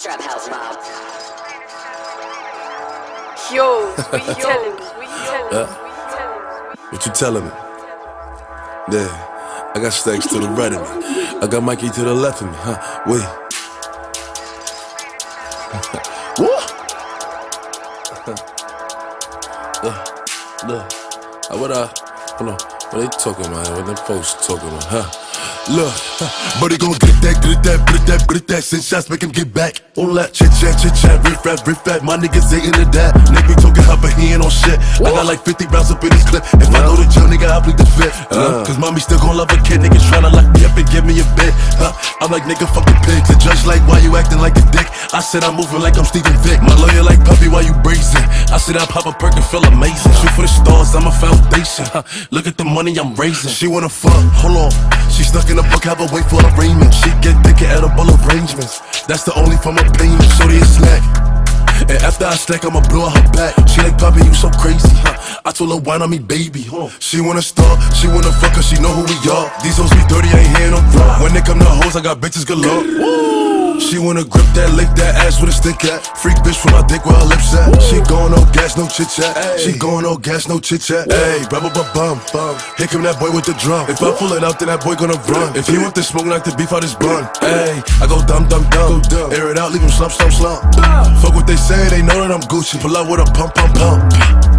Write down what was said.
Trap House Mob. Yo, what you telling me? What you telling me? Yeah. What you telling me? What you telling me? Yeah, I got stacks to the right of me. I got Mikey to the left of me, huh? Wait. what? look, look. Uh, what uh, hold on. What they talking about? What them folks talking about, huh? Look, but he gon' get that, get that, get that, get that. Send shots, make him get back. On that chit chat, chit chat, riff rap, riff rap. My niggas ain't into that. Nigga be talking hot, but he ain't on shit. I got like 50 rounds up in his clip. If I know the jail, nigga, I plead the fifth. Uh, Cause mommy still gon' love a kid. Niggas tryna lock me up and give me a bit. Huh? I'm like, nigga, fuck the pig. The judge like, why you acting like a dick? I said I'm moving like I'm Steven Vick. My lawyer like, puppy, why you brazen? I said I pop a perk and feel amazing. Shoot for the stars, I'm a foundation. Huh? Look at the money I'm raising. She wanna fuck, hold on. She stuck in the book, have a wait for arraignment. She get thicker edible arrangements. That's the only form of payment. Shorty is slack. And after I stack, I'ma blow her back. She like, Poppy, you so crazy. Huh? I told her, wine on me, baby. She wanna start, she wanna fuck her, she know who we are. These hoes be dirty, I ain't hearing no drop. When they come to hoes, I got bitches galore. She wanna grip that, lick that ass with a stick at. Freak bitch from my dick where her lips at. No gas, no chit chat. She going no gas, no chit chat. Hey, rubber bum bum. Here come that boy with the drum. If I pull it out, then that boy gonna run. If he want the smoke, like the beef out his bun. Hey, I go dumb, dumb, dumb. Air it out, leave him slump, slump, slump. Fuck what they say, they know that I'm Gucci. Pull out with a pump, pump, pump.